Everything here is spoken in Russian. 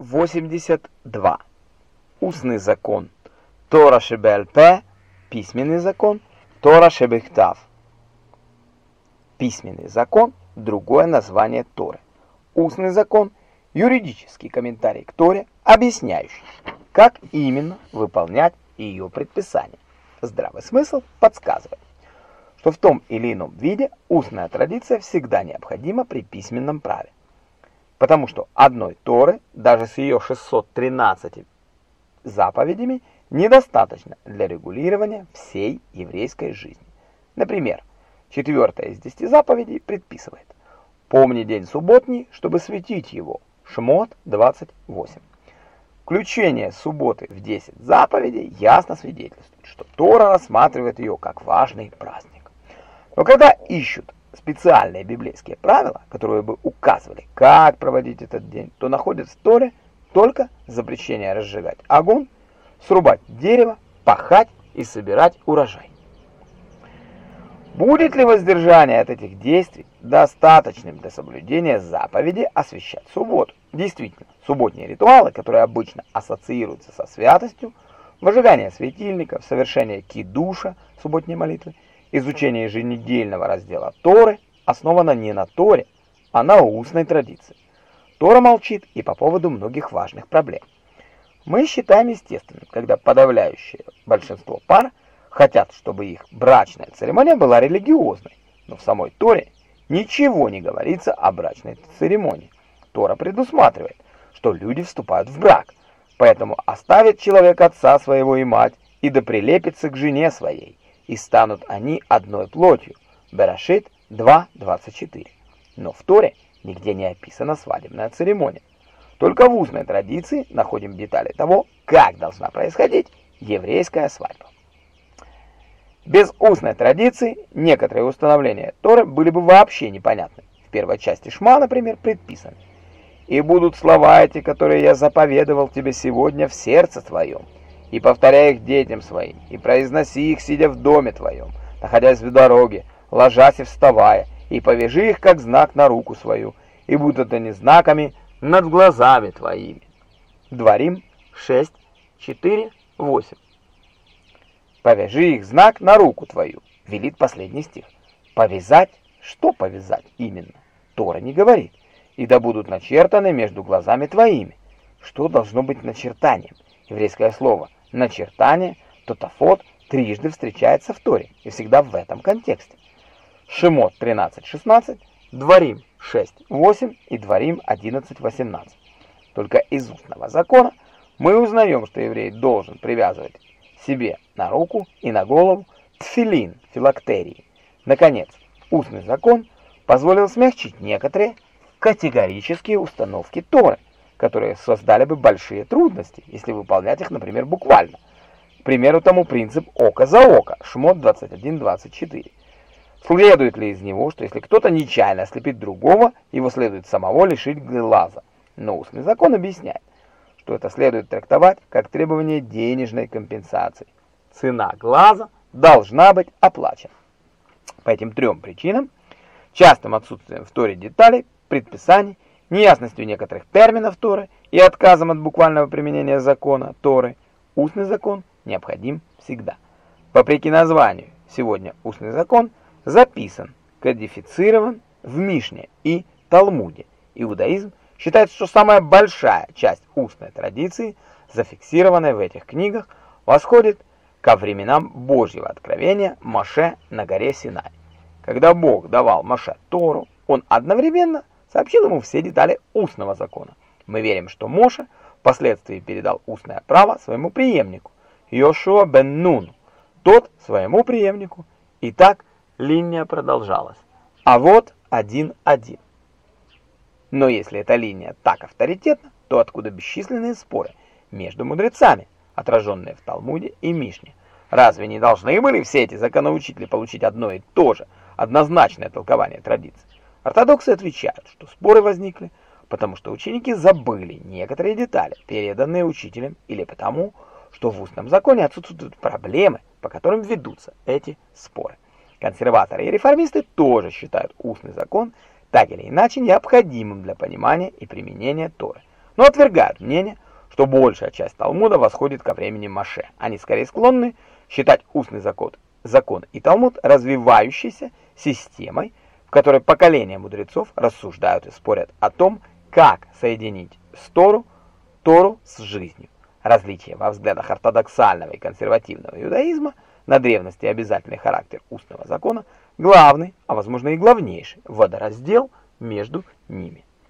82. Устный закон. Тора Шебельпе, письменный закон, Тора Шебехтав. Письменный закон – другое название Торы. Устный закон – юридический комментарий к Торе, объясняющий, как именно выполнять ее предписания. Здравый смысл подсказывает, что в том или ином виде устная традиция всегда необходима при письменном праве. Потому что одной Торы, даже с ее 613 заповедями, недостаточно для регулирования всей еврейской жизни. Например, четвертая из десяти заповедей предписывает «Помни день субботний, чтобы светить его» Шмот 28. Включение субботы в 10 заповедей ясно свидетельствует, что Тора рассматривает ее как важный праздник. Но когда ищут специальные библейские правила, которые бы указывали, как проводить этот день, то находят в Торе только запрещение разжигать огонь срубать дерево, пахать и собирать урожай. Будет ли воздержание от этих действий достаточным для соблюдения заповеди освящать субботу? Действительно, субботние ритуалы, которые обычно ассоциируются со святостью, выжигание светильников, совершение кидуша, субботней молитвы, изучение еженедельного раздела Торы, основано не на Торе, а на устной традиции. Тора молчит и по поводу многих важных проблем. Мы считаем естественным, когда подавляющее большинство пар хотят, чтобы их брачная церемония была религиозной, но в самой Торе ничего не говорится о брачной церемонии. Тора предусматривает, что люди вступают в брак, поэтому оставит человек отца своего и мать, и да прилепится к жене своей, и станут они одной плотью. Берашит 2.24. Но в Торе нигде не описана свадебная церемония. Только в устной традиции находим детали того, как должна происходить еврейская свадьба. Без устной традиции некоторые установления Торы были бы вообще непонятны. В первой части Шма, например, предписано «И будут слова эти, которые я заповедовал тебе сегодня в сердце твоем, и повторяй их детям своим, и произноси их, сидя в доме твоем, находясь в дороге, ложась и вставая, и повяжи их, как знак на руку свою, и будут они знаками над глазами твоими. Дворим 6, 4, 8. Повяжи их знак на руку твою, велит последний стих. Повязать? Что повязать именно? Тора не говорит. И да будут начертаны между глазами твоими. Что должно быть начертанием? Еврейское слово «начертание», «тотафот» трижды встречается в Торе, и всегда в этом контексте. Шимот 13.16, Дворим 6.8 и Дворим 11.18. Только из устного закона мы узнаем, что еврей должен привязывать себе на руку и на голову тфилин, филактерии. Наконец, устный закон позволил смягчить некоторые категорические установки Торы, которые создали бы большие трудности, если выполнять их, например, буквально. К примеру, тому принцип око за око, Шмот 21.24. Следует ли из него, что если кто-то нечаянно ослепит другого, его следует самого лишить глаза? Но устный закон объясняет, что это следует трактовать как требование денежной компенсации. Цена глаза должна быть оплачена. По этим трем причинам, частым отсутствием в Торе деталей, предписаний, неясностью некоторых терминов Торы и отказом от буквального применения закона Торы, устный закон необходим всегда. Вопреки названию, сегодня устный закон – записан, кодифицирован в Мишне и Талмуде. Иудаизм считает, что самая большая часть устной традиции, зафиксированная в этих книгах, восходит ко временам Божьего откровения Моше на горе Синай. Когда Бог давал Моше Тору, он одновременно сообщил ему все детали устного закона. Мы верим, что Моше впоследствии передал устное право своему преемнику, Йошуа бен Нуну, тот своему преемнику. И так линия продолжалась. А вот один-один. Но если эта линия так авторитетна, то откуда бесчисленные споры между мудрецами, отраженные в Талмуде и Мишне? Разве не должны были все эти законоучители получить одно и то же, однозначное толкование традиций? Ортодоксы отвечают, что споры возникли, потому что ученики забыли некоторые детали, переданные учителем, или потому, что в устном законе отсутствуют проблемы, по которым ведутся эти споры. Консерваторы и реформисты тоже считают устный закон так или иначе необходимым для понимания и применения Торы. но отвергают мнение, что большая часть Талмуда восходит ко времени Маше. Они скорее склонны считать устный закон, закон и Талмуд развивающейся системой, в которой поколения мудрецов рассуждают и спорят о том, как соединить Тору, Тору с жизнью. Различие во взглядах ортодоксального и консервативного иудаизма на древность и обязательный характер устного закона главный, а возможно и главнейший водораздел между ними.